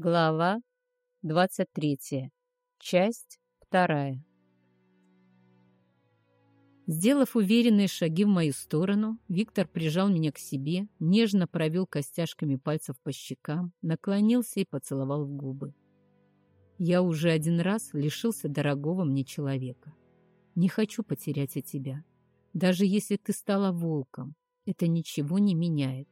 Глава 23. Часть 2. Сделав уверенные шаги в мою сторону, Виктор прижал меня к себе, нежно провел костяшками пальцев по щекам, наклонился и поцеловал в губы. Я уже один раз лишился дорогого мне человека. Не хочу потерять и тебя. Даже если ты стала волком, это ничего не меняет.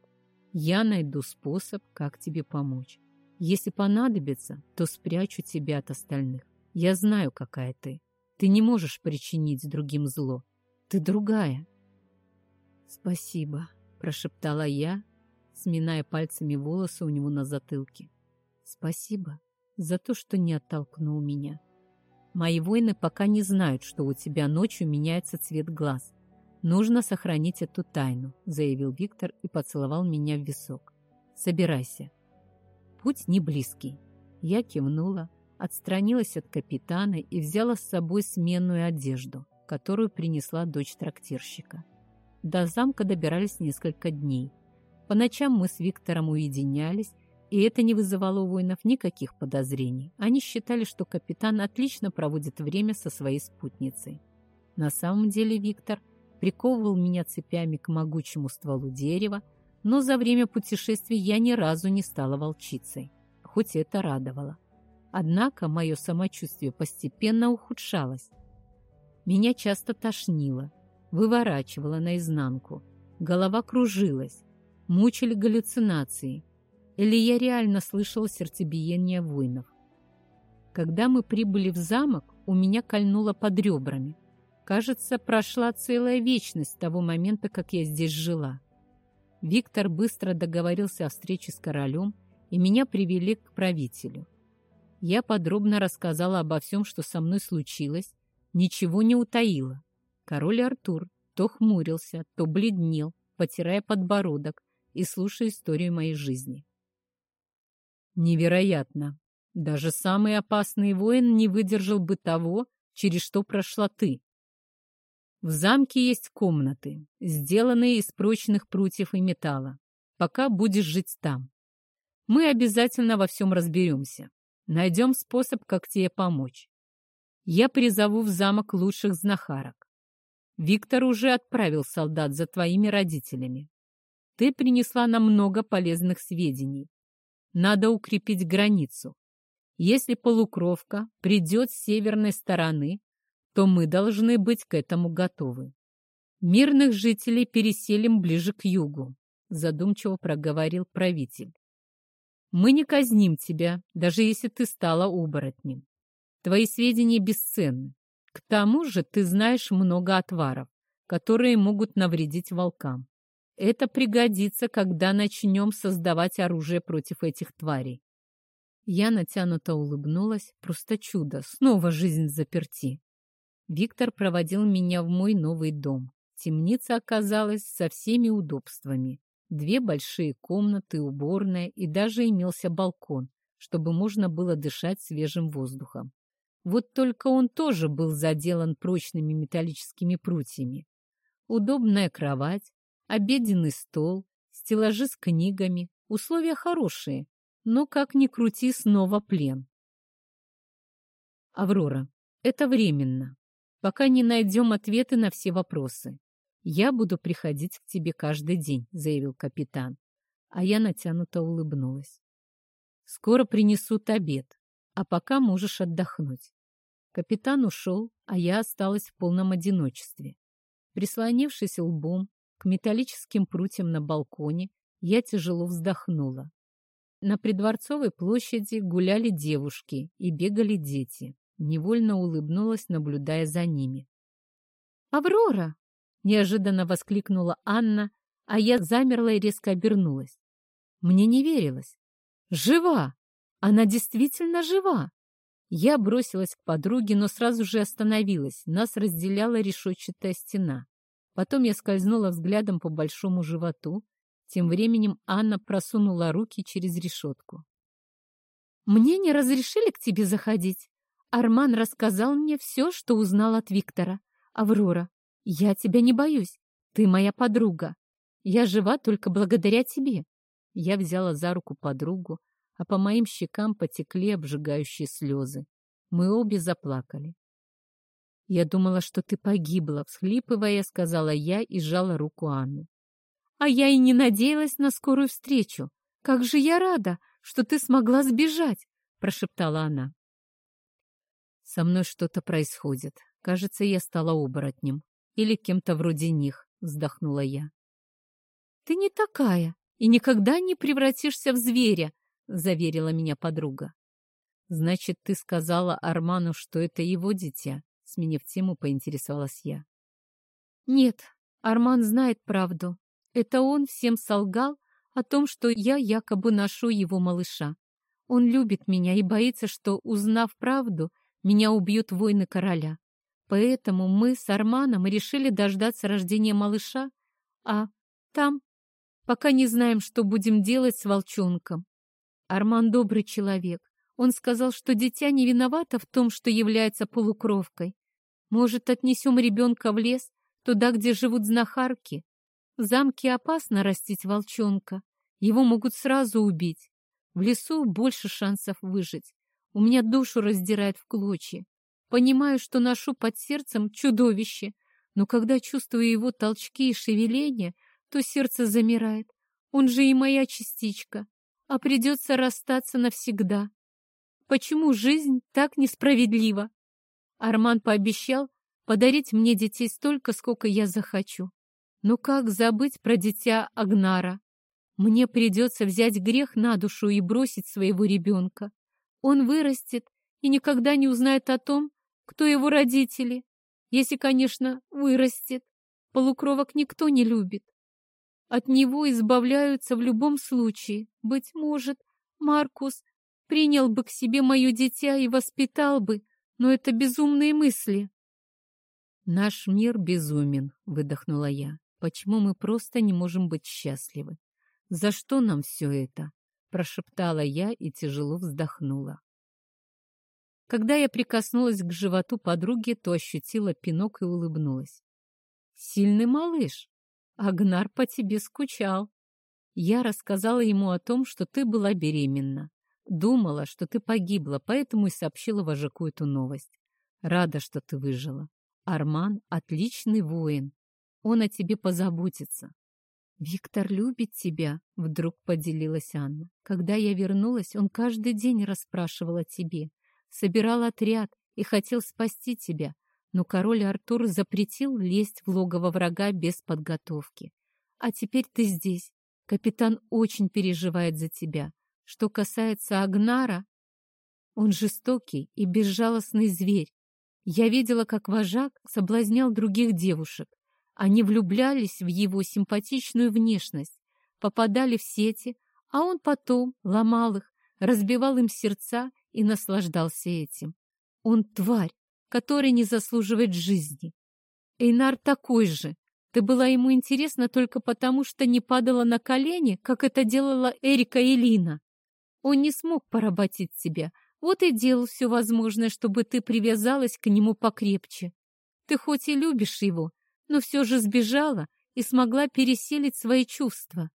Я найду способ, как тебе помочь. Если понадобится, то спрячу тебя от остальных. Я знаю, какая ты. Ты не можешь причинить другим зло. Ты другая. Спасибо, прошептала я, сминая пальцами волосы у него на затылке. Спасибо за то, что не оттолкнул меня. Мои воины пока не знают, что у тебя ночью меняется цвет глаз. Нужно сохранить эту тайну, заявил Виктор и поцеловал меня в висок. Собирайся. Путь не близкий. Я кивнула, отстранилась от капитана и взяла с собой сменную одежду, которую принесла дочь трактирщика. До замка добирались несколько дней. По ночам мы с Виктором уединялись, и это не вызывало у воинов никаких подозрений. Они считали, что капитан отлично проводит время со своей спутницей. На самом деле Виктор приковывал меня цепями к могучему стволу дерева, но за время путешествия я ни разу не стала волчицей, хоть это радовало. Однако мое самочувствие постепенно ухудшалось. Меня часто тошнило, выворачивало наизнанку, голова кружилась, мучили галлюцинации, или я реально слышала сердцебиение воинов. Когда мы прибыли в замок, у меня кольнуло под ребрами. Кажется, прошла целая вечность с того момента, как я здесь жила. Виктор быстро договорился о встрече с королем, и меня привели к правителю. Я подробно рассказала обо всем, что со мной случилось, ничего не утаила. Король Артур то хмурился, то бледнел, потирая подбородок и слушая историю моей жизни. Невероятно! Даже самый опасный воин не выдержал бы того, через что прошла ты. В замке есть комнаты, сделанные из прочных прутьев и металла. Пока будешь жить там. Мы обязательно во всем разберемся. Найдем способ, как тебе помочь. Я призову в замок лучших знахарок. Виктор уже отправил солдат за твоими родителями. Ты принесла нам много полезных сведений. Надо укрепить границу. Если полукровка придет с северной стороны, то мы должны быть к этому готовы. Мирных жителей переселим ближе к югу, задумчиво проговорил правитель. Мы не казним тебя, даже если ты стала оборотнем. Твои сведения бесценны. К тому же ты знаешь много отваров, которые могут навредить волкам. Это пригодится, когда начнем создавать оружие против этих тварей. Я натянуто улыбнулась. Просто чудо. Снова жизнь заперти. Виктор проводил меня в мой новый дом. Темница оказалась со всеми удобствами. Две большие комнаты, уборная и даже имелся балкон, чтобы можно было дышать свежим воздухом. Вот только он тоже был заделан прочными металлическими прутьями. Удобная кровать, обеденный стол, стеллажи с книгами. Условия хорошие, но, как ни крути, снова плен. Аврора, это временно пока не найдем ответы на все вопросы. Я буду приходить к тебе каждый день», — заявил капитан. А я натянуто улыбнулась. «Скоро принесут обед, а пока можешь отдохнуть». Капитан ушел, а я осталась в полном одиночестве. Прислонившись лбом к металлическим прутьям на балконе, я тяжело вздохнула. На придворцовой площади гуляли девушки и бегали дети. Невольно улыбнулась, наблюдая за ними. «Аврора!» — неожиданно воскликнула Анна, а я замерла и резко обернулась. Мне не верилось. «Жива! Она действительно жива!» Я бросилась к подруге, но сразу же остановилась. Нас разделяла решетчатая стена. Потом я скользнула взглядом по большому животу. Тем временем Анна просунула руки через решетку. «Мне не разрешили к тебе заходить?» Арман рассказал мне все, что узнал от Виктора. Аврора, я тебя не боюсь. Ты моя подруга. Я жива только благодаря тебе. Я взяла за руку подругу. а по моим щекам потекли обжигающие слезы. Мы обе заплакали. «Я думала, что ты погибла», — всхлипывая, сказала я и сжала руку Анны. «А я и не надеялась на скорую встречу. Как же я рада, что ты смогла сбежать!» — прошептала она. «Со мной что-то происходит. Кажется, я стала оборотнем. Или кем-то вроде них», — вздохнула я. «Ты не такая и никогда не превратишься в зверя», — заверила меня подруга. «Значит, ты сказала Арману, что это его дитя?» Сменив тему, поинтересовалась я. «Нет, Арман знает правду. Это он всем солгал о том, что я якобы ношу его малыша. Он любит меня и боится, что, узнав правду, меня убьют воины короля. Поэтому мы с Арманом решили дождаться рождения малыша, а там пока не знаем, что будем делать с волчонком. Арман добрый человек. Он сказал, что дитя не виновато в том, что является полукровкой. Может, отнесем ребенка в лес, туда, где живут знахарки? В замке опасно растить волчонка. Его могут сразу убить. В лесу больше шансов выжить. У меня душу раздирает в клочья. Понимаю, что ношу под сердцем чудовище, но когда чувствую его толчки и шевеления, то сердце замирает. Он же и моя частичка, а придется расстаться навсегда. Почему жизнь так несправедлива? Арман пообещал подарить мне детей столько, сколько я захочу. Но как забыть про дитя Агнара? Мне придется взять грех на душу и бросить своего ребенка. Он вырастет и никогда не узнает о том, кто его родители. Если, конечно, вырастет. Полукровок никто не любит. От него избавляются в любом случае. Быть может, Маркус принял бы к себе мое дитя и воспитал бы, но это безумные мысли. Наш мир безумен, выдохнула я. Почему мы просто не можем быть счастливы? За что нам все это? Прошептала я и тяжело вздохнула. Когда я прикоснулась к животу подруги, то ощутила пинок и улыбнулась. «Сильный малыш! Агнар по тебе скучал!» Я рассказала ему о том, что ты была беременна. Думала, что ты погибла, поэтому и сообщила вожаку эту новость. Рада, что ты выжила. Арман — отличный воин. Он о тебе позаботится. «Виктор любит тебя», — вдруг поделилась Анна. «Когда я вернулась, он каждый день расспрашивал о тебе, собирал отряд и хотел спасти тебя, но король Артур запретил лезть в логово врага без подготовки. А теперь ты здесь. Капитан очень переживает за тебя. Что касается Агнара, он жестокий и безжалостный зверь. Я видела, как вожак соблазнял других девушек. Они влюблялись в его симпатичную внешность, попадали в сети, а он потом ломал их, разбивал им сердца и наслаждался этим. Он тварь, которая не заслуживает жизни. Эйнар такой же. Ты была ему интересна только потому, что не падала на колени, как это делала Эрика и Лина. Он не смог поработить тебя, вот и делал все возможное, чтобы ты привязалась к нему покрепче. Ты хоть и любишь его, но все же сбежала и смогла переселить свои чувства.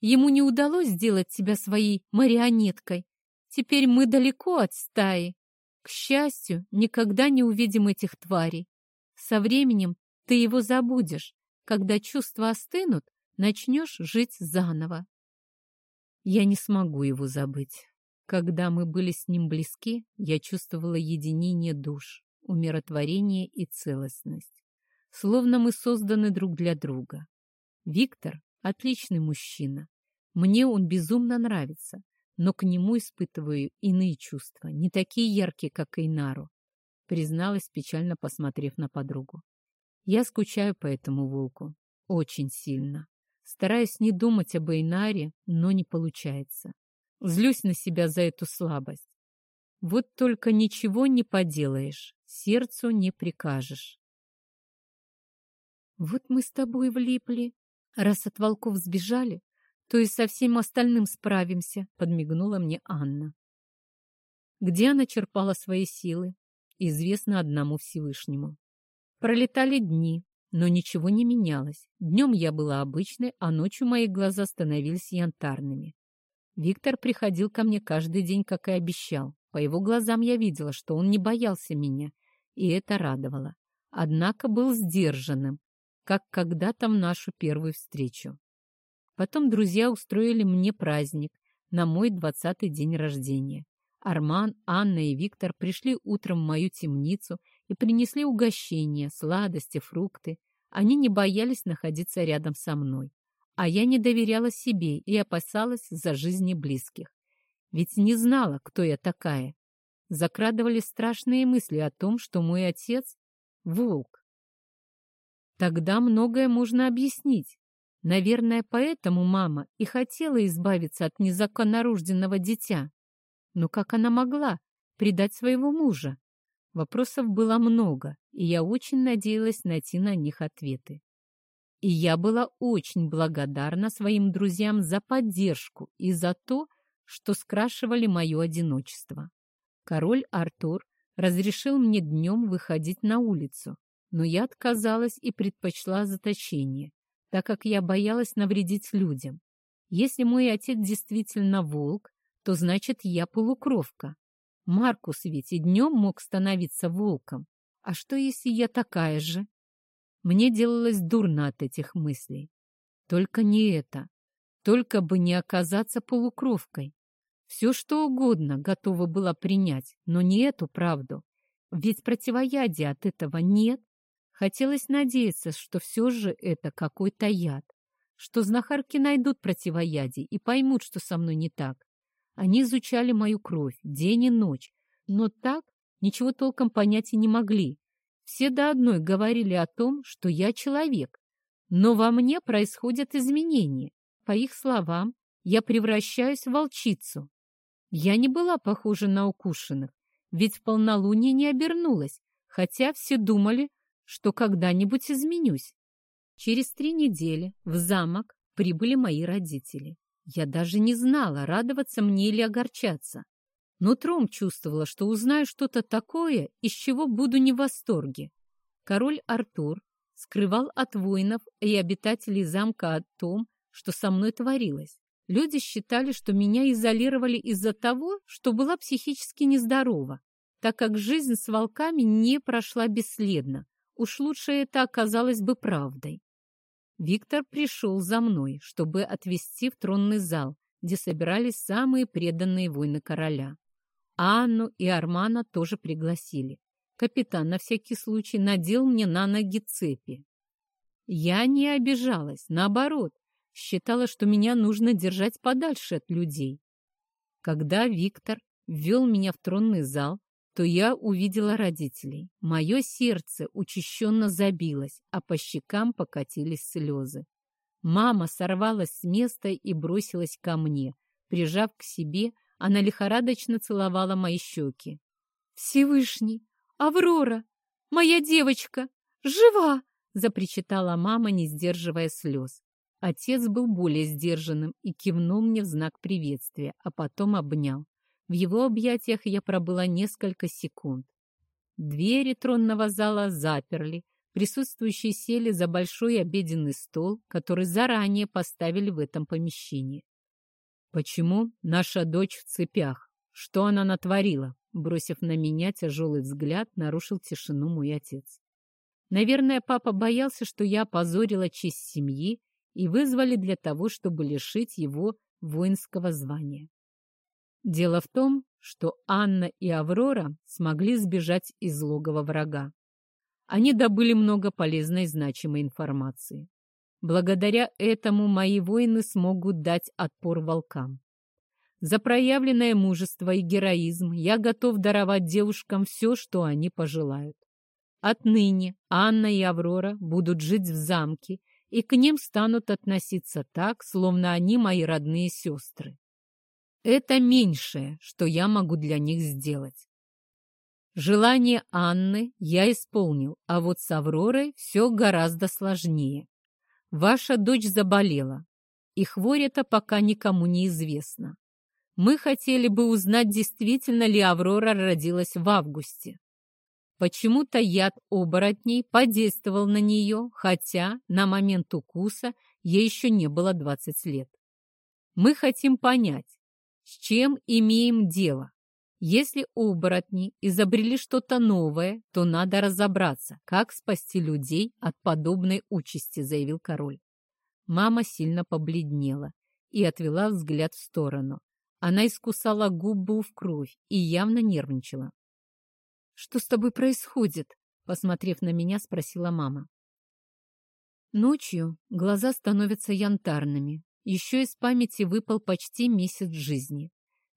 Ему не удалось сделать тебя своей марионеткой. Теперь мы далеко от стаи. К счастью, никогда не увидим этих тварей. Со временем ты его забудешь. Когда чувства остынут, начнешь жить заново. Я не смогу его забыть. Когда мы были с ним близки, я чувствовала единение душ, умиротворение и целостность. Словно мы созданы друг для друга. Виктор — отличный мужчина. Мне он безумно нравится, но к нему испытываю иные чувства, не такие яркие, как Эйнару, призналась, печально посмотрев на подругу. Я скучаю по этому волку. Очень сильно. Стараюсь не думать об Эйнаре, но не получается. Злюсь на себя за эту слабость. Вот только ничего не поделаешь, сердцу не прикажешь. Вот мы с тобой влипли. Раз от волков сбежали, то и со всем остальным справимся, подмигнула мне Анна. Где она черпала свои силы, известно одному Всевышнему. Пролетали дни, но ничего не менялось. Днем я была обычной, а ночью мои глаза становились янтарными. Виктор приходил ко мне каждый день, как и обещал. По его глазам я видела, что он не боялся меня, и это радовало. Однако был сдержанным, как когда-то в нашу первую встречу. Потом друзья устроили мне праздник на мой двадцатый день рождения. Арман, Анна и Виктор пришли утром в мою темницу и принесли угощения, сладости, фрукты. Они не боялись находиться рядом со мной. А я не доверяла себе и опасалась за жизни близких. Ведь не знала, кто я такая. Закрадывались страшные мысли о том, что мой отец — волк. Тогда многое можно объяснить. Наверное, поэтому мама и хотела избавиться от незаконнорожденного дитя. Но как она могла предать своего мужа? Вопросов было много, и я очень надеялась найти на них ответы. И я была очень благодарна своим друзьям за поддержку и за то, что скрашивали мое одиночество. Король Артур разрешил мне днем выходить на улицу, но я отказалась и предпочла заточение, так как я боялась навредить людям. Если мой отец действительно волк, то значит я полукровка. Маркус ведь и днем мог становиться волком. А что, если я такая же? Мне делалось дурно от этих мыслей. Только не это. Только бы не оказаться полукровкой. Все, что угодно готова была принять, но не эту правду. Ведь противоядия от этого нет. Хотелось надеяться, что все же это какой-то яд, что знахарки найдут противоядие и поймут, что со мной не так. Они изучали мою кровь день и ночь, но так ничего толком понять и не могли. Все до одной говорили о том, что я человек, но во мне происходят изменения. По их словам, я превращаюсь в волчицу. Я не была похожа на укушенных, ведь в полнолуние не обернулась, хотя все думали, что когда-нибудь изменюсь. Через три недели в замок прибыли мои родители. Я даже не знала, радоваться мне или огорчаться. Нутром чувствовала, что узнаю что-то такое, из чего буду не в восторге. Король Артур скрывал от воинов и обитателей замка о том, что со мной творилось. Люди считали, что меня изолировали из-за того, что была психически нездорова, так как жизнь с волками не прошла бесследно. Уж лучше это оказалось бы правдой. Виктор пришел за мной, чтобы отвезти в тронный зал, где собирались самые преданные воины короля. Анну и Армана тоже пригласили. Капитан на всякий случай надел мне на ноги цепи. Я не обижалась, наоборот, считала, что меня нужно держать подальше от людей. Когда Виктор ввел меня в тронный зал, то я увидела родителей. Мое сердце учащенно забилось, а по щекам покатились слезы. Мама сорвалась с места и бросилась ко мне. Прижав к себе, она лихорадочно целовала мои щеки. «Всевышний! Аврора! Моя девочка! Жива!» запричитала мама, не сдерживая слез. Отец был более сдержанным и кивнул мне в знак приветствия, а потом обнял. В его объятиях я пробыла несколько секунд. Двери тронного зала заперли, присутствующие сели за большой обеденный стол, который заранее поставили в этом помещении. «Почему наша дочь в цепях? Что она натворила?» Бросив на меня тяжелый взгляд, нарушил тишину мой отец. Наверное, папа боялся, что я опозорила честь семьи и вызвали для того, чтобы лишить его воинского звания. Дело в том, что Анна и Аврора смогли сбежать из логова врага. Они добыли много полезной и значимой информации. Благодаря этому мои воины смогут дать отпор волкам. За проявленное мужество и героизм я готов даровать девушкам все, что они пожелают. Отныне Анна и Аврора будут жить в замке и к ним станут относиться так, словно они мои родные сестры. Это меньшее, что я могу для них сделать. Желание Анны я исполнил, а вот с Авророй все гораздо сложнее. Ваша дочь заболела, и хворь это пока никому не известно. Мы хотели бы узнать, действительно ли Аврора родилась в августе. Почему-то яд оборотней подействовал на нее, хотя на момент укуса ей еще не было 20 лет. Мы хотим понять, С чем имеем дело? Если оборотни изобрели что-то новое, то надо разобраться, как спасти людей от подобной участи, заявил король. Мама сильно побледнела и отвела взгляд в сторону. Она искусала губу в кровь и явно нервничала. «Что с тобой происходит?» Посмотрев на меня, спросила мама. Ночью глаза становятся янтарными. Еще из памяти выпал почти месяц жизни.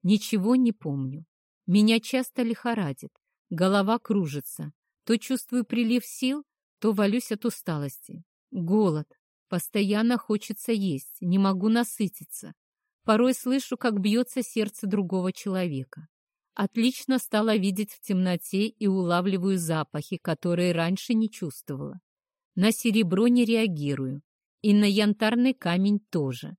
Ничего не помню. Меня часто лихорадит, голова кружится. То чувствую прилив сил, то валюсь от усталости. Голод. Постоянно хочется есть, не могу насытиться. Порой слышу, как бьется сердце другого человека. Отлично стала видеть в темноте и улавливаю запахи, которые раньше не чувствовала. На серебро не реагирую, и на янтарный камень тоже.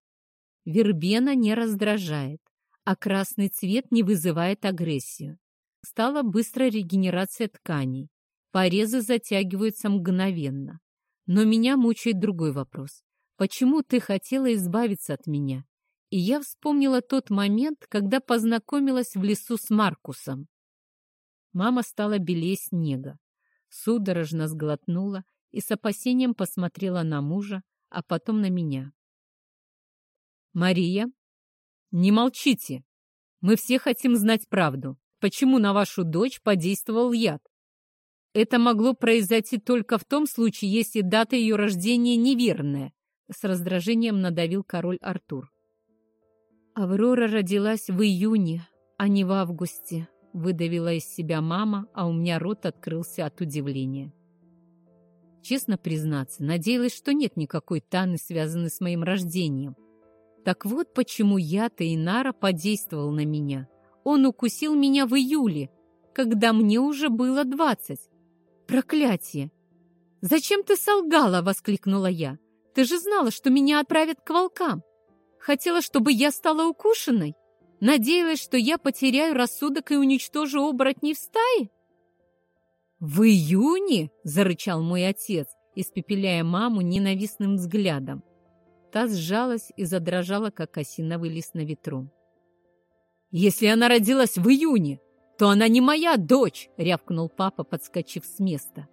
Вербена не раздражает, а красный цвет не вызывает агрессию. Стала быстрая регенерация тканей. Порезы затягиваются мгновенно. Но меня мучает другой вопрос. Почему ты хотела избавиться от меня? И я вспомнила тот момент, когда познакомилась в лесу с Маркусом. Мама стала белее снега, судорожно сглотнула и с опасением посмотрела на мужа, а потом на меня. «Мария, не молчите! Мы все хотим знать правду. Почему на вашу дочь подействовал яд? Это могло произойти только в том случае, если дата ее рождения неверная, с раздражением надавил король Артур. Аврора родилась в июне, а не в августе, выдавила из себя мама, а у меня рот открылся от удивления. Честно признаться, надеялась, что нет никакой таны, связанной с моим рождением. Так вот почему я-то Инара подействовал на меня. Он укусил меня в июле, когда мне уже было двадцать. Проклятие! «Зачем ты солгала?» — воскликнула я. «Ты же знала, что меня отправят к волкам. Хотела, чтобы я стала укушенной? Надеялась, что я потеряю рассудок и уничтожу оборотней в стае?» «В июне?» — зарычал мой отец, испепеляя маму ненавистным взглядом. Та сжалась и задрожала, как осиновый лист на ветру. «Если она родилась в июне, то она не моя дочь!» — рявкнул папа, подскочив с места.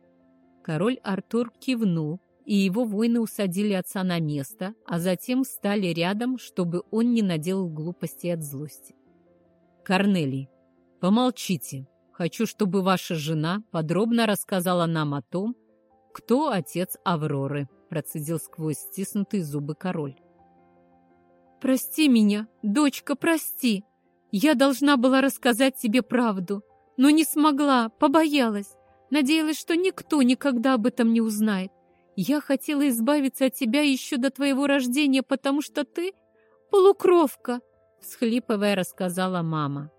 Король Артур кивнул, и его воины усадили отца на место, а затем встали рядом, чтобы он не наделал глупостей от злости. «Корнелий, помолчите!» Хочу, чтобы ваша жена подробно рассказала нам о том, кто отец Авроры», — процедил сквозь стиснутые зубы король. «Прости меня, дочка, прости. Я должна была рассказать тебе правду, но не смогла, побоялась. Надеялась, что никто никогда об этом не узнает. Я хотела избавиться от тебя еще до твоего рождения, потому что ты полукровка», — всхлипывая рассказала мама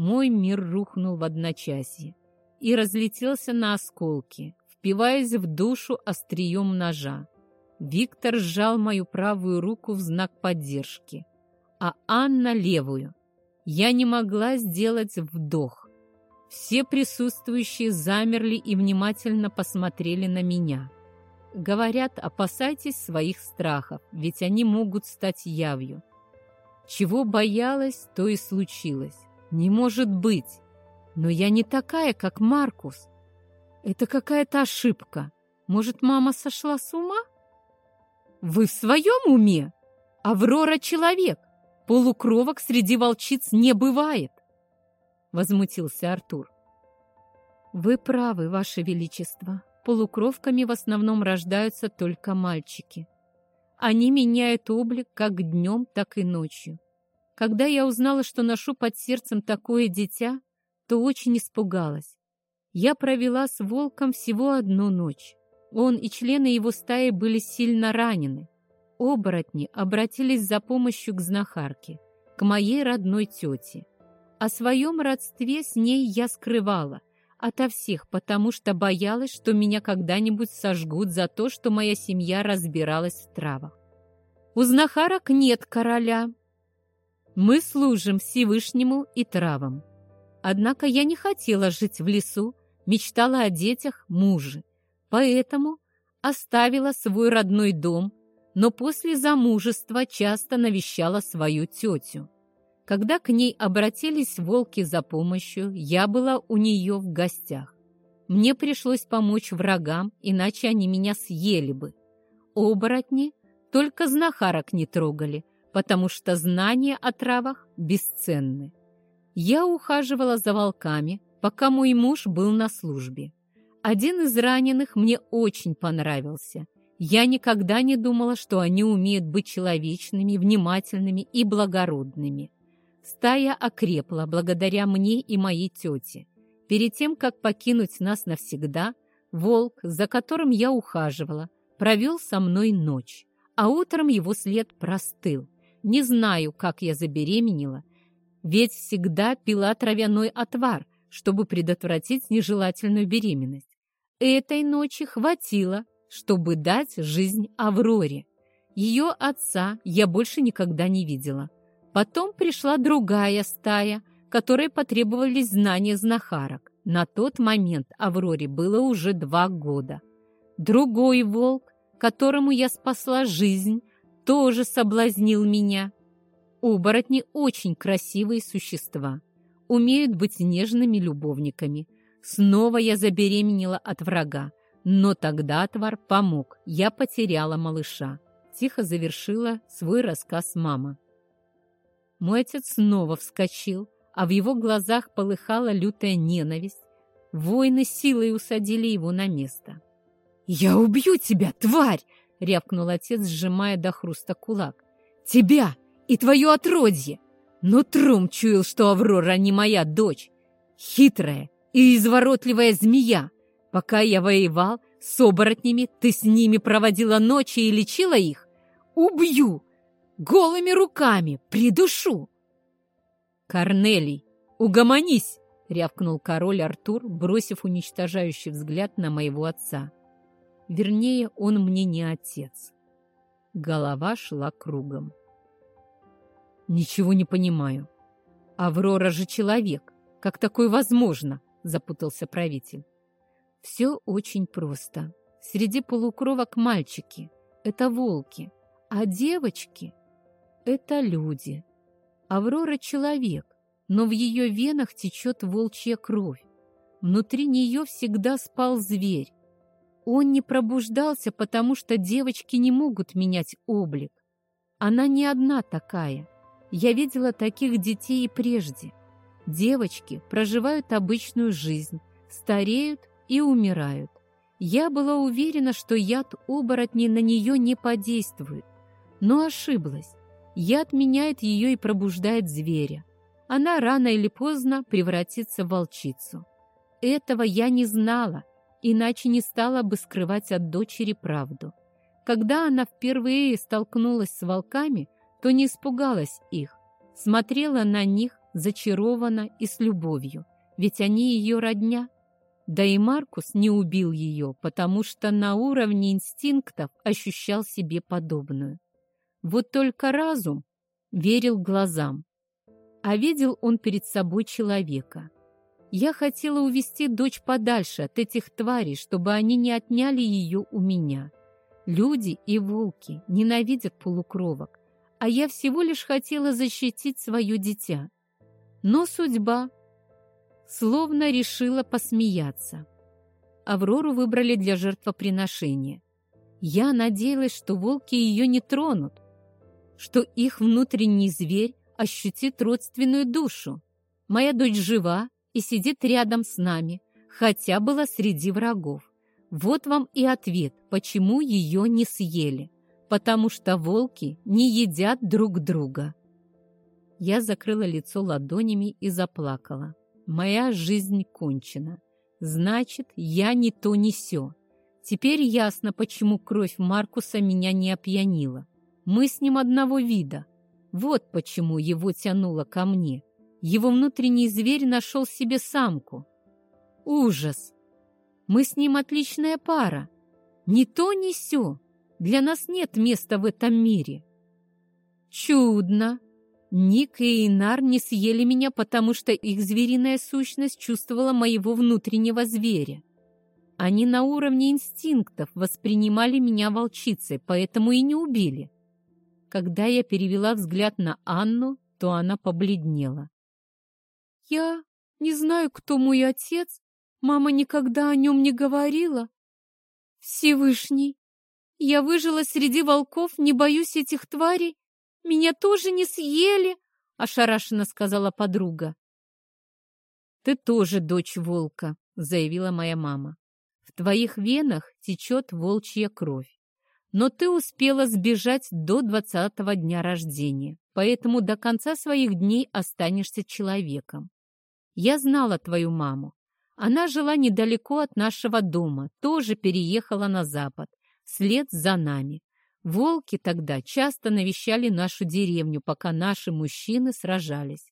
мой мир рухнул в одночасье и разлетелся на осколки, впиваясь в душу острием ножа. Виктор сжал мою правую руку в знак поддержки, а Анна — левую. Я не могла сделать вдох. Все присутствующие замерли и внимательно посмотрели на меня. Говорят, опасайтесь своих страхов, ведь они могут стать явью. Чего боялась, то и случилось. Не может быть. Но я не такая, как Маркус. Это какая-то ошибка. Может, мама сошла с ума? Вы в своем уме? Аврора — человек. Полукровок среди волчиц не бывает. Возмутился Артур. Вы правы, Ваше Величество. Полукровками в основном рождаются только мальчики. Они меняют облик как днем, так и ночью. Когда я узнала, что ношу под сердцем такое дитя, то очень испугалась. Я провела с волком всего одну ночь. Он и члены его стаи были сильно ранены. Оборотни обратились за помощью к знахарке, к моей родной тете. О своем родстве с ней я скрывала ото всех, потому что боялась, что меня когда-нибудь сожгут за то, что моя семья разбиралась в травах. У знахарок нет короля, мы служим Всевышнему и травам. Однако я не хотела жить в лесу, мечтала о детях, муже. Поэтому оставила свой родной дом, но после замужества часто навещала свою тетю. Когда к ней обратились волки за помощью, я была у нее в гостях. Мне пришлось помочь врагам, иначе они меня съели бы. Оборотни только знахарок не трогали, потому что знания о травах бесценны. Я ухаживала за волками, пока мой муж был на службе. Один из раненых мне очень понравился. Я никогда не думала, что они умеют быть человечными, внимательными и благородными. Стая окрепла благодаря мне и моей тете. Перед тем, как покинуть нас навсегда, волк, за которым я ухаживала, провел со мной ночь, а утром его след простыл. Не знаю, как я забеременела, ведь всегда пила травяной отвар, чтобы предотвратить нежелательную беременность. Этой ночи хватило, чтобы дать жизнь Авроре. Ее отца я больше никогда не видела. Потом пришла другая стая, которой потребовались знания знахарок. На тот момент Авроре было уже два года. Другой волк, которому я спасла жизнь, тоже соблазнил меня. Оборотни очень красивые существа, умеют быть нежными любовниками. Снова я забеременела от врага, но тогда отвар помог, я потеряла малыша. Тихо завершила свой рассказ мама. Мой отец снова вскочил, а в его глазах полыхала лютая ненависть. Воины силой усадили его на место. «Я убью тебя, тварь!» — рявкнул отец, сжимая до хруста кулак. «Тебя и твое отродье! Но Трум чуял, что Аврора не моя дочь. Хитрая и изворотливая змея. Пока я воевал с оборотнями, ты с ними проводила ночи и лечила их? Убью! Голыми руками придушу!» «Корнелий, угомонись!» — рявкнул король Артур, бросив уничтожающий взгляд на моего отца. Вернее, он мне не отец. Голова шла кругом. «Ничего не понимаю. Аврора же человек. Как такое возможно?» — запутался правитель. «Все очень просто. Среди полукровок мальчики — это волки, а девочки это люди. Аврора — человек, но в ее венах течет волчья кровь. Внутри нее всегда спал зверь. Он не пробуждался, потому что девочки не могут менять облик. Она не одна такая. Я видела таких детей и прежде. Девочки проживают обычную жизнь, стареют и умирают. Я была уверена, что яд оборотней на нее не подействует, но ошиблась. Яд меняет ее и пробуждает зверя. Она рано или поздно превратится в волчицу. Этого я не знала, иначе не стала бы скрывать от дочери правду. Когда она впервые столкнулась с волками, то не испугалась их, смотрела на них зачарованно и с любовью, ведь они ее родня. Да и Маркус не убил ее, потому что на уровне инстинктов ощущал себе подобную. Вот только разум верил глазам, а видел он перед собой человека. Я хотела увести дочь подальше от этих тварей, чтобы они не отняли ее у меня. Люди и волки ненавидят полукровок, а я всего лишь хотела защитить свое дитя. Но судьба словно решила посмеяться. Аврору выбрали для жертвоприношения. Я надеялась, что волки ее не тронут, что их внутренний зверь ощутит родственную душу. Моя дочь жива и сидит рядом с нами, хотя была среди врагов. Вот вам и ответ, почему ее не съели. Потому что волки не едят друг друга. Я закрыла лицо ладонями и заплакала. Моя жизнь кончена. Значит, я не то не сё. Теперь ясно, почему кровь Маркуса меня не опьянила. Мы с ним одного вида. Вот почему его тянуло ко мне. Его внутренний зверь нашел себе самку. Ужас! Мы с ним отличная пара. Ни то, ни сё. Для нас нет места в этом мире. Чудно! Ник и Инар не съели меня, потому что их звериная сущность чувствовала моего внутреннего зверя. Они на уровне инстинктов воспринимали меня волчицей, поэтому и не убили. Когда я перевела взгляд на Анну, то она побледнела. «Я не знаю, кто мой отец. Мама никогда о нем не говорила. Всевышний, я выжила среди волков, не боюсь этих тварей. Меня тоже не съели, — ошарашенно сказала подруга. «Ты тоже дочь волка», — заявила моя мама. «В твоих венах течет волчья кровь. Но ты успела сбежать до двадцатого дня рождения, поэтому до конца своих дней останешься человеком. Я знала твою маму. Она жила недалеко от нашего дома, тоже переехала на запад, вслед за нами. Волки тогда часто навещали нашу деревню, пока наши мужчины сражались.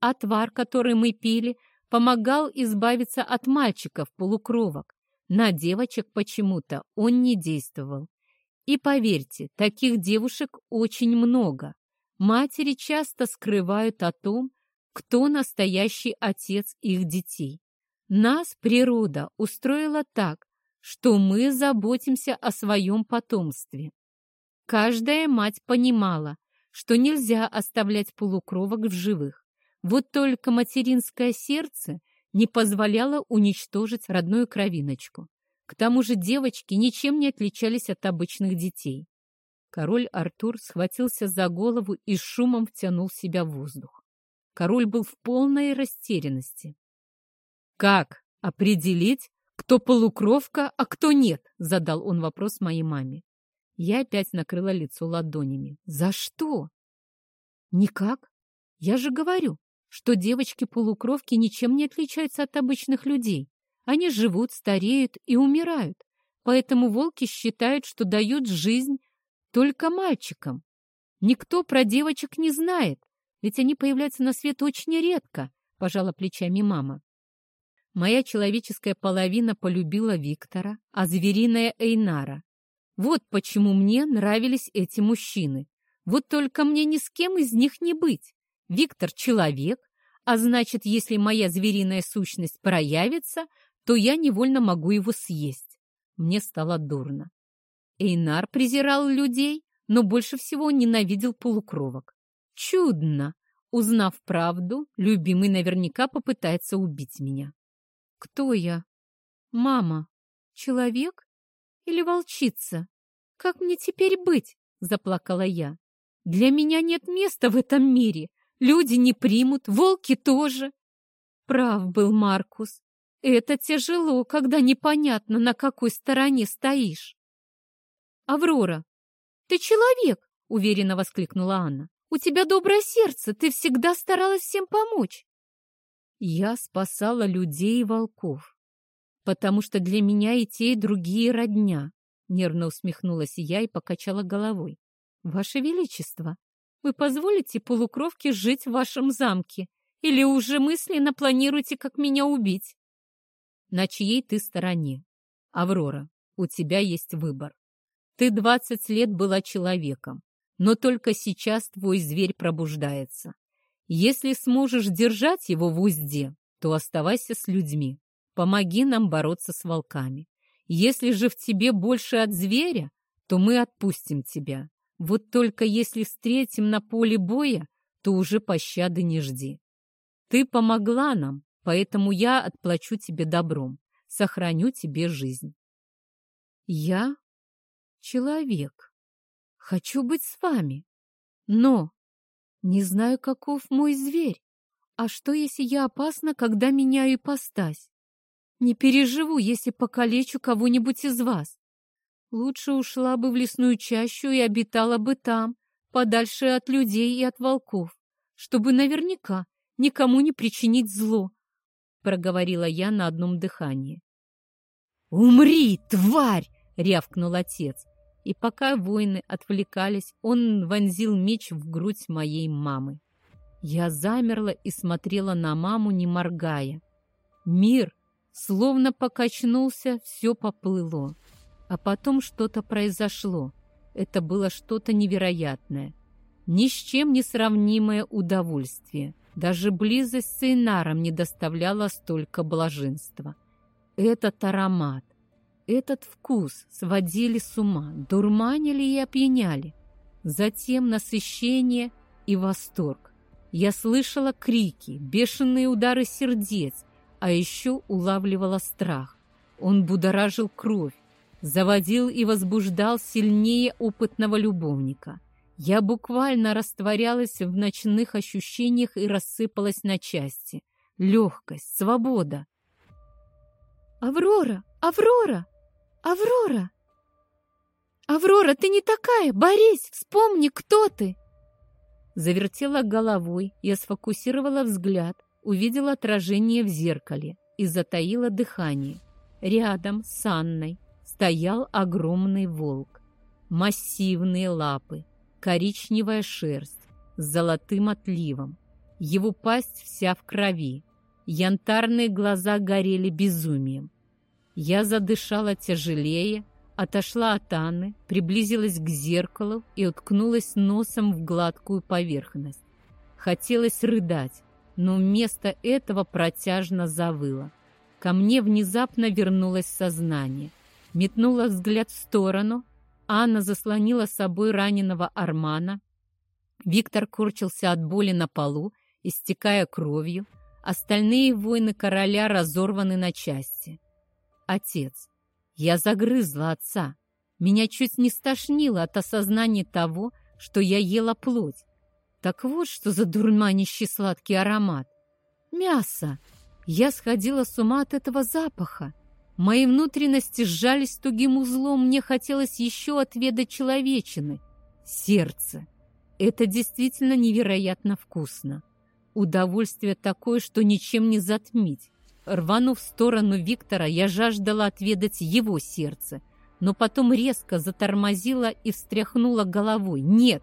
Отвар, который мы пили, помогал избавиться от мальчиков-полукровок. На девочек почему-то он не действовал. И поверьте, таких девушек очень много. Матери часто скрывают о том, кто настоящий отец их детей. Нас природа устроила так, что мы заботимся о своем потомстве. Каждая мать понимала, что нельзя оставлять полукровок в живых. Вот только материнское сердце не позволяло уничтожить родную кровиночку. К тому же девочки ничем не отличались от обычных детей. Король Артур схватился за голову и шумом втянул себя в воздух. Король был в полной растерянности. «Как определить, кто полукровка, а кто нет?» — задал он вопрос моей маме. Я опять накрыла лицо ладонями. «За что?» «Никак. Я же говорю, что девочки-полукровки ничем не отличаются от обычных людей. Они живут, стареют и умирают. Поэтому волки считают, что дают жизнь только мальчикам. Никто про девочек не знает, ведь они появляются на свет очень редко, пожала плечами мама. Моя человеческая половина полюбила Виктора, а звериная Эйнара. Вот почему мне нравились эти мужчины. Вот только мне ни с кем из них не быть. Виктор — человек, а значит, если моя звериная сущность проявится, то я невольно могу его съесть. Мне стало дурно. Эйнар презирал людей, но больше всего ненавидел полукровок. Чудно! Узнав правду, любимый наверняка попытается убить меня. Кто я? Мама? Человек? Или волчица? Как мне теперь быть? Заплакала я. Для меня нет места в этом мире. Люди не примут, волки тоже. Прав был Маркус. Это тяжело, когда непонятно, на какой стороне стоишь. Аврора, ты человек, уверенно воскликнула Анна. У тебя доброе сердце, ты всегда старалась всем помочь. Я спасала людей и волков, потому что для меня и те, и другие родня. Нервно усмехнулась я и покачала головой. Ваше Величество, вы позволите полукровке жить в вашем замке? Или уже мысленно планируете, как меня убить? На чьей ты стороне? Аврора, у тебя есть выбор. Ты двадцать лет была человеком, но только сейчас твой зверь пробуждается. Если сможешь держать его в узде, то оставайся с людьми. Помоги нам бороться с волками. Если же в тебе больше от зверя, то мы отпустим тебя. Вот только если встретим на поле боя, то уже пощады не жди. Ты помогла нам, поэтому я отплачу тебе добром, сохраню тебе жизнь. Я человек. Хочу быть с вами. Но не знаю, каков мой зверь. А что, если я опасна, когда меняю ипостась? Не переживу, если покалечу кого-нибудь из вас. Лучше ушла бы в лесную чащу и обитала бы там, подальше от людей и от волков, чтобы наверняка никому не причинить зло, — проговорила я на одном дыхании. «Умри, тварь!» — рявкнул отец. И пока воины отвлекались, он вонзил меч в грудь моей мамы. Я замерла и смотрела на маму, не моргая. Мир словно покачнулся, все поплыло. А потом что-то произошло. Это было что-то невероятное. Ни с чем не сравнимое удовольствие. Даже близость с Эйнаром не доставляла столько блаженства. Этот аромат, этот вкус сводили с ума, дурманили и опьяняли. Затем насыщение и восторг. Я слышала крики, бешеные удары сердец, а еще улавливала страх. Он будоражил кровь, заводил и возбуждал сильнее опытного любовника. Я буквально растворялась в ночных ощущениях и рассыпалась на части. Легкость, свобода. «Аврора! Аврора! Аврора!» «Аврора, ты не такая! Борис, вспомни, кто ты!» Завертела головой, я сфокусировала взгляд, увидела отражение в зеркале и затаила дыхание. Рядом с Анной стоял огромный волк. Массивные лапы, коричневая шерсть с золотым отливом. Его пасть вся в крови. Янтарные глаза горели безумием. Я задышала тяжелее, отошла от Анны, приблизилась к зеркалу и уткнулась носом в гладкую поверхность. Хотелось рыдать, но вместо этого протяжно завыла. Ко мне внезапно вернулось сознание. Метнула взгляд в сторону. Анна заслонила собой раненого Армана. Виктор корчился от боли на полу, истекая кровью. Остальные воины короля разорваны на части. Отец. Я загрызла отца. Меня чуть не стошнило от осознания того, что я ела плоть. Так вот, что за дурманящий сладкий аромат. Мясо. Я сходила с ума от этого запаха. Мои внутренности сжались тугим узлом, мне хотелось еще отведать человечины. Сердце. Это действительно невероятно вкусно. Удовольствие такое, что ничем не затмить. Рванув в сторону Виктора, я жаждала отведать его сердце, но потом резко затормозила и встряхнула головой. «Нет,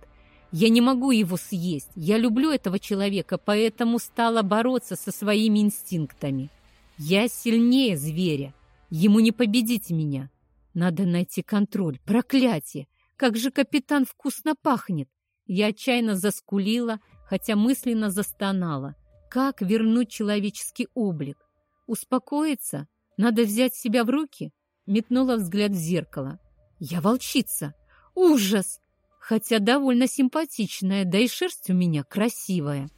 я не могу его съесть. Я люблю этого человека, поэтому стала бороться со своими инстинктами. Я сильнее зверя. Ему не победить меня. Надо найти контроль. Проклятие! Как же капитан вкусно пахнет!» Я отчаянно заскулила, хотя мысленно застонала. Как вернуть человеческий облик? Успокоиться? Надо взять себя в руки? Метнула взгляд в зеркало. Я волчица. Ужас! Хотя довольно симпатичная, да и шерсть у меня красивая.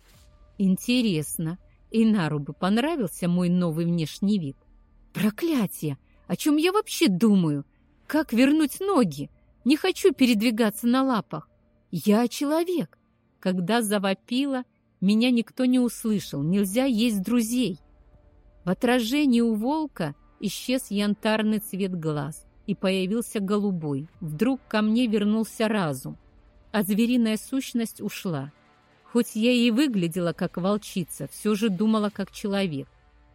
Интересно, Инару бы понравился мой новый внешний вид. Проклятие! О чем я вообще думаю? Как вернуть ноги? Не хочу передвигаться на лапах. Я человек. Когда завопила, меня никто не услышал. Нельзя есть друзей. В отражении у волка исчез янтарный цвет глаз и появился голубой. Вдруг ко мне вернулся разум, а звериная сущность ушла. Хоть я и выглядела как волчица, все же думала как человек.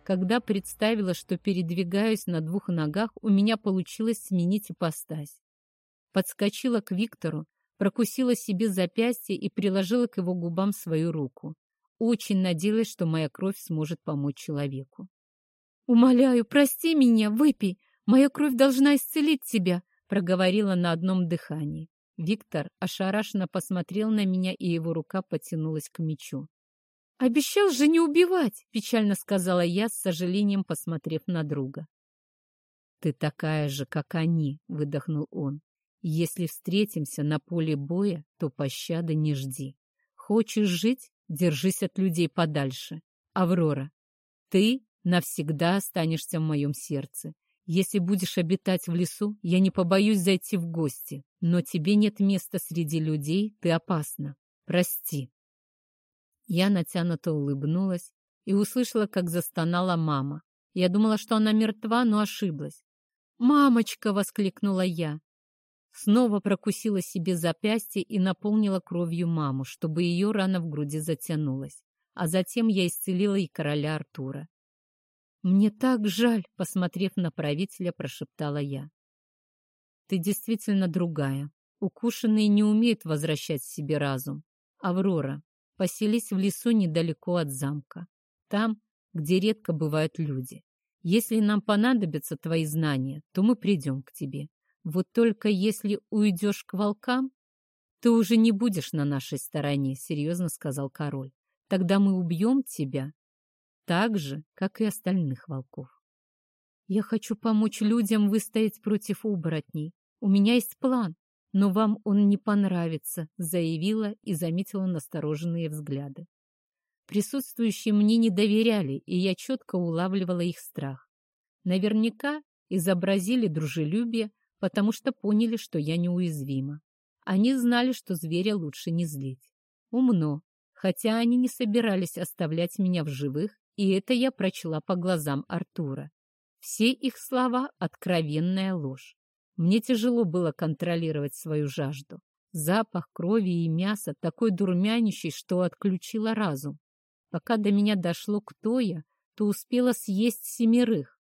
Когда представила, что передвигаюсь на двух ногах, у меня получилось сменить ипостась. Подскочила к Виктору, прокусила себе запястье и приложила к его губам свою руку. Очень надеялась, что моя кровь сможет помочь человеку. «Умоляю, прости меня, выпей. Моя кровь должна исцелить тебя», — проговорила на одном дыхании. Виктор ошарашенно посмотрел на меня, и его рука потянулась к мечу. «Обещал же не убивать!» — печально сказала я, с сожалением посмотрев на друга. «Ты такая же, как они!» — выдохнул он. «Если встретимся на поле боя, то пощады не жди. Хочешь жить — держись от людей подальше. Аврора, ты навсегда останешься в моем сердце. Если будешь обитать в лесу, я не побоюсь зайти в гости, но тебе нет места среди людей, ты опасна. Прости. Я натянуто улыбнулась и услышала, как застонала мама. Я думала, что она мертва, но ошиблась. «Мамочка!» — воскликнула я. Снова прокусила себе запястье и наполнила кровью маму, чтобы ее рана в груди затянулась. А затем я исцелила и короля Артура. «Мне так жаль», — посмотрев на правителя, прошептала я. «Ты действительно другая. Укушенные не умеют возвращать себе разум. Аврора, поселись в лесу недалеко от замка. Там, где редко бывают люди. Если нам понадобятся твои знания, то мы придем к тебе. Вот только если уйдешь к волкам, ты уже не будешь на нашей стороне», — серьезно сказал король. «Тогда мы убьем тебя так же, как и остальных волков. Я хочу помочь людям выстоять против оборотней. У меня есть план, но вам он не понравится, заявила и заметила настороженные взгляды. Присутствующие мне не доверяли, и я четко улавливала их страх. Наверняка изобразили дружелюбие, потому что поняли, что я неуязвима. Они знали, что зверя лучше не злить. Умно, хотя они не собирались оставлять меня в живых, и это я прочла по глазам Артура. Все их слова — откровенная ложь. Мне тяжело было контролировать свою жажду. Запах крови и мяса такой дурмянящий, что отключила разум. Пока до меня дошло, кто я, то успела съесть семерых.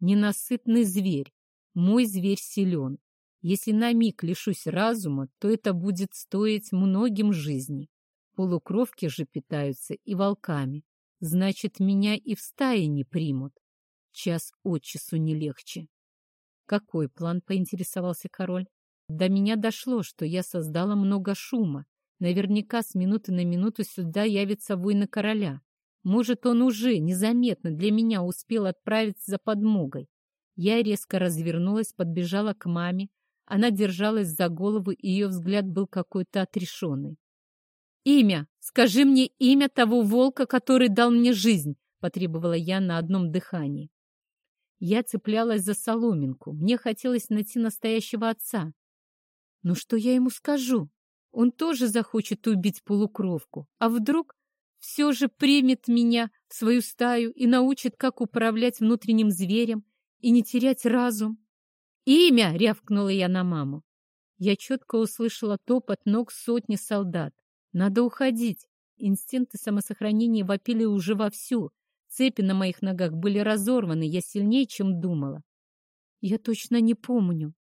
Ненасытный зверь. Мой зверь силен. Если на миг лишусь разума, то это будет стоить многим жизней. Полукровки же питаются и волками. Значит, меня и в стае не примут. Час от часу не легче. Какой план, поинтересовался король? До меня дошло, что я создала много шума. Наверняка с минуты на минуту сюда явится воина короля. Может, он уже незаметно для меня успел отправиться за подмогой. Я резко развернулась, подбежала к маме. Она держалась за голову, и ее взгляд был какой-то отрешенный. «Имя! Скажи мне имя того волка, который дал мне жизнь!» — потребовала я на одном дыхании. Я цеплялась за соломинку. Мне хотелось найти настоящего отца. Но что я ему скажу? Он тоже захочет убить полукровку. А вдруг все же примет меня в свою стаю и научит, как управлять внутренним зверем и не терять разум? «Имя!» — рявкнула я на маму. Я четко услышала топот ног сотни солдат. «Надо уходить!» Инстинкты самосохранения вопили уже вовсю. Цепи на моих ногах были разорваны, я сильнее, чем думала. Я точно не помню.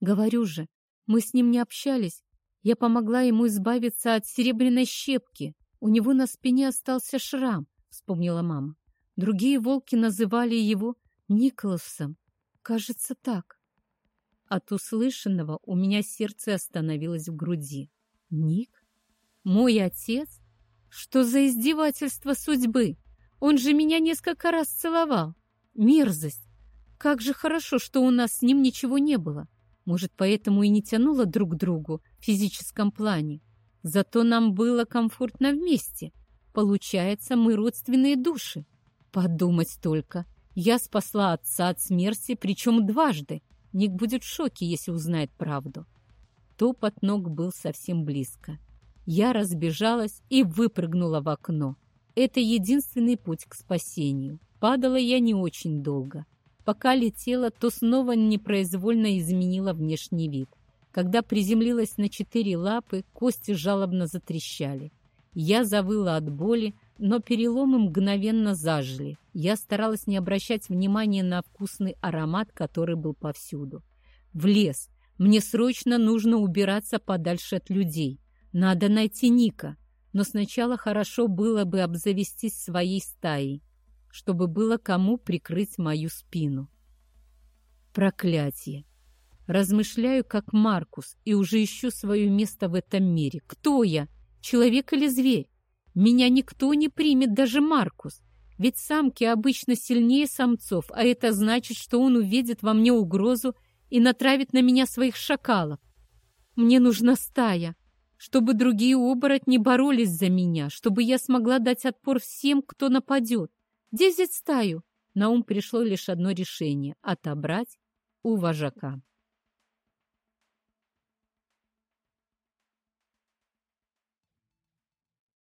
Говорю же, мы с ним не общались. Я помогла ему избавиться от серебряной щепки. У него на спине остался шрам, вспомнила мама. Другие волки называли его Николасом. Кажется, так. От услышанного у меня сердце остановилось в груди. Ник? Мой отец? Что за издевательство судьбы? Он же меня несколько раз целовал. Мерзость! Как же хорошо, что у нас с ним ничего не было. Может, поэтому и не тянуло друг к другу в физическом плане. Зато нам было комфортно вместе. Получается, мы родственные души. Подумать только. Я спасла отца от смерти, причем дважды. Ник будет в шоке, если узнает правду. Топот ног был совсем близко. Я разбежалась и выпрыгнула в окно. Это единственный путь к спасению. Падала я не очень долго. Пока летела, то снова непроизвольно изменила внешний вид. Когда приземлилась на четыре лапы, кости жалобно затрещали. Я завыла от боли, но переломы мгновенно зажили. Я старалась не обращать внимания на вкусный аромат, который был повсюду. В лес. Мне срочно нужно убираться подальше от людей. Надо найти Ника но сначала хорошо было бы обзавестись своей стаей, чтобы было кому прикрыть мою спину. Проклятие! Размышляю, как Маркус, и уже ищу свое место в этом мире. Кто я? Человек или зверь? Меня никто не примет, даже Маркус. Ведь самки обычно сильнее самцов, а это значит, что он увидит во мне угрозу и натравит на меня своих шакалов. Мне нужна стая, чтобы другие оборотни боролись за меня, чтобы я смогла дать отпор всем, кто нападет. Где взять стаю? На ум пришло лишь одно решение — отобрать у вожака.